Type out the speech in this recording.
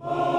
Oh.